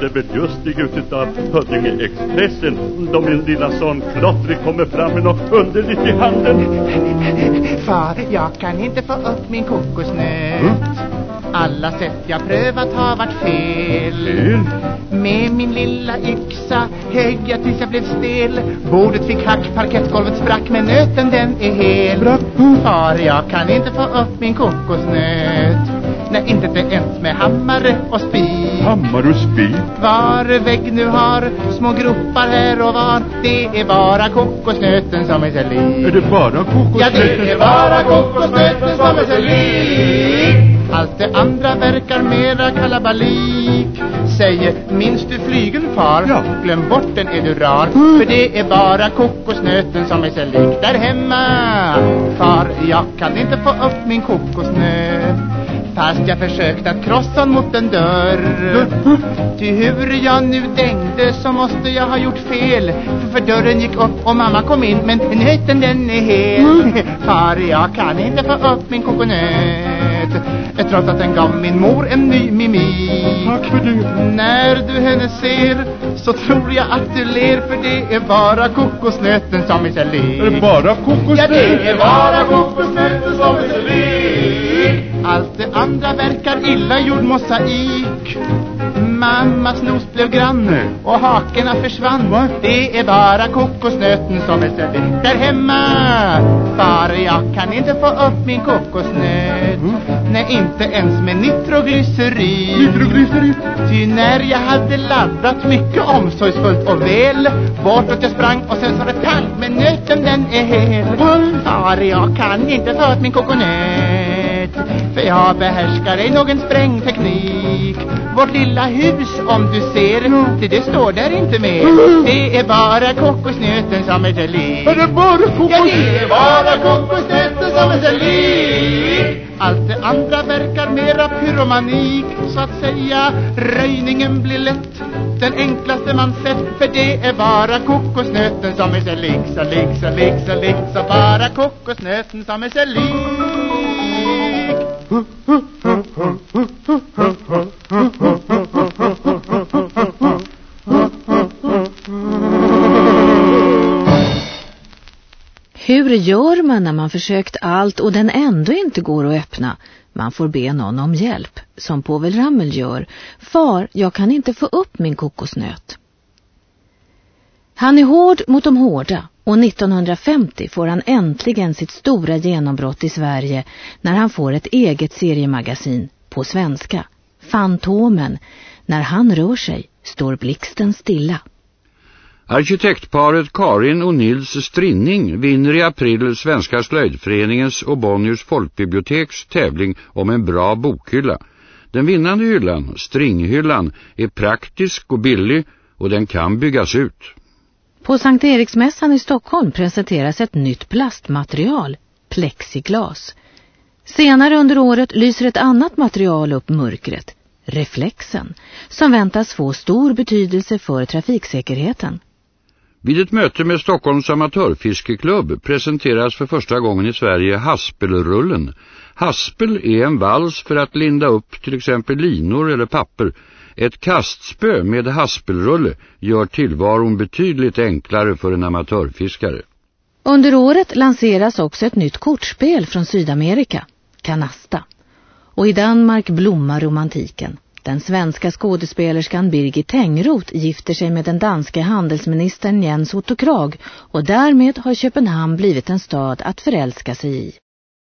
det väl just i ljuset av Huddinge-expressen då min lilla son Klottrig kommer fram med något underligt i handen. Far, jag kan inte få upp min kokosnöt. Mm. Alla sätt jag prövat har varit fel. Fel? Med min lilla yxa högg jag tills jag blev stel. Bordet fick hack, parkettgolvet sprack, men nöten den är hel. Sprack? Far, jag kan inte få upp min kokosnöt. Nej, inte det ens med hammare och spik. Hammar och spik? Var vägg nu har små gropar här och var Det är bara kokosnöten som är sig lik Är det bara kokosnöt? Ja, det är bara kokosnöten som är sig lik Allt det andra verkar mera kalabalik Säger, minns du flygen far? Ja. Glöm bort den är du rar Mm. För det är bara kokosnöten som är sig lik Där hemma Far, jag kan inte få upp min kokosnöt Fast jag försökt att krossa mot en dörr. Ty hur jag nu dängde så måste jag ha gjort fel. För, för dörren gick upp och mamma kom in Men nöten den är hel. Far, jag kan inte få upp min kokonöt. Trots att den gav min mor en ny mimik Tack för det. När du henne ser så tror jag att du ler För det är bara kokosnöten som är sig lik. Är det bara kokosnöt? Ja, det är bara kokosnöten som är sig lik Allt det andra verkar illa gjord mosaik. Mammas nos blev grann och hakorna försvann. Det är bara kokosnöten som är lik Där hemma Far, jag kan inte få upp min kokosnöt. Nej, inte ens med nitroglycerin. Nitroglycerin? Ty när jag hade laddat mycket omsorgsfullt och väl Bortåt jag sprang och sen sa det pang Men nöten den är hel. Far, jag kan inte få åt min kokonöt För jag behärskar ej någon sprängteknik. Vårt lilla hus om du ser Det, det står där inte mer. Det är bara kokosnöten som är sig lik Är det bara Ja, kokosnöt? det är bara kokosnöten som är sig lik Allt det andra verkar mera pyromanik Så att säga, röjningen blir lätt Den enklaste man sett För det är bara kokosnöten som är sig lik Så lik, så lik, så lik Så bara kokosnöten som är sig lik hur gör man när man försökt allt och den ändå inte går att öppna? Man får be någon om hjälp, som Povel Ramel gör. Far, jag kan inte få upp min kokosnöt. Han är hård mot de hårda och 1950 får han äntligen sitt stora genombrott i Sverige när han får ett eget seriemagasin på svenska. Fantomen. När han rör sig står blixten stilla. Arkitektparet Karin och Nils Strinning vinner i april Svenska slöjdföreningens och Bonniers folkbiblioteks tävling om en bra bokhylla. Den vinnande hyllan, Stringhyllan, är praktisk och billig och den kan byggas ut. På Sankt Eriksmässan i Stockholm presenteras ett nytt plastmaterial, plexiglas. Senare under året lyser ett annat material upp mörkret, reflexen, som väntas få stor betydelse för trafiksäkerheten. Vid ett möte med Stockholms amatörfiskeklubb presenteras för första gången i Sverige haspelrullen. Haspel är en vals för att linda upp till exempel linor eller papper. Ett kastspö med haspelrulle gör tillvaron betydligt enklare för en amatörfiskare. Under året lanseras också ett nytt kortspel från Sydamerika, Canasta. Och i Danmark blommar romantiken. Den svenska skådespelerskan Birgit Tengroth gifter sig med den danske handelsministern Jens Otto Krag och därmed har Köpenhamn blivit en stad att förälska sig i.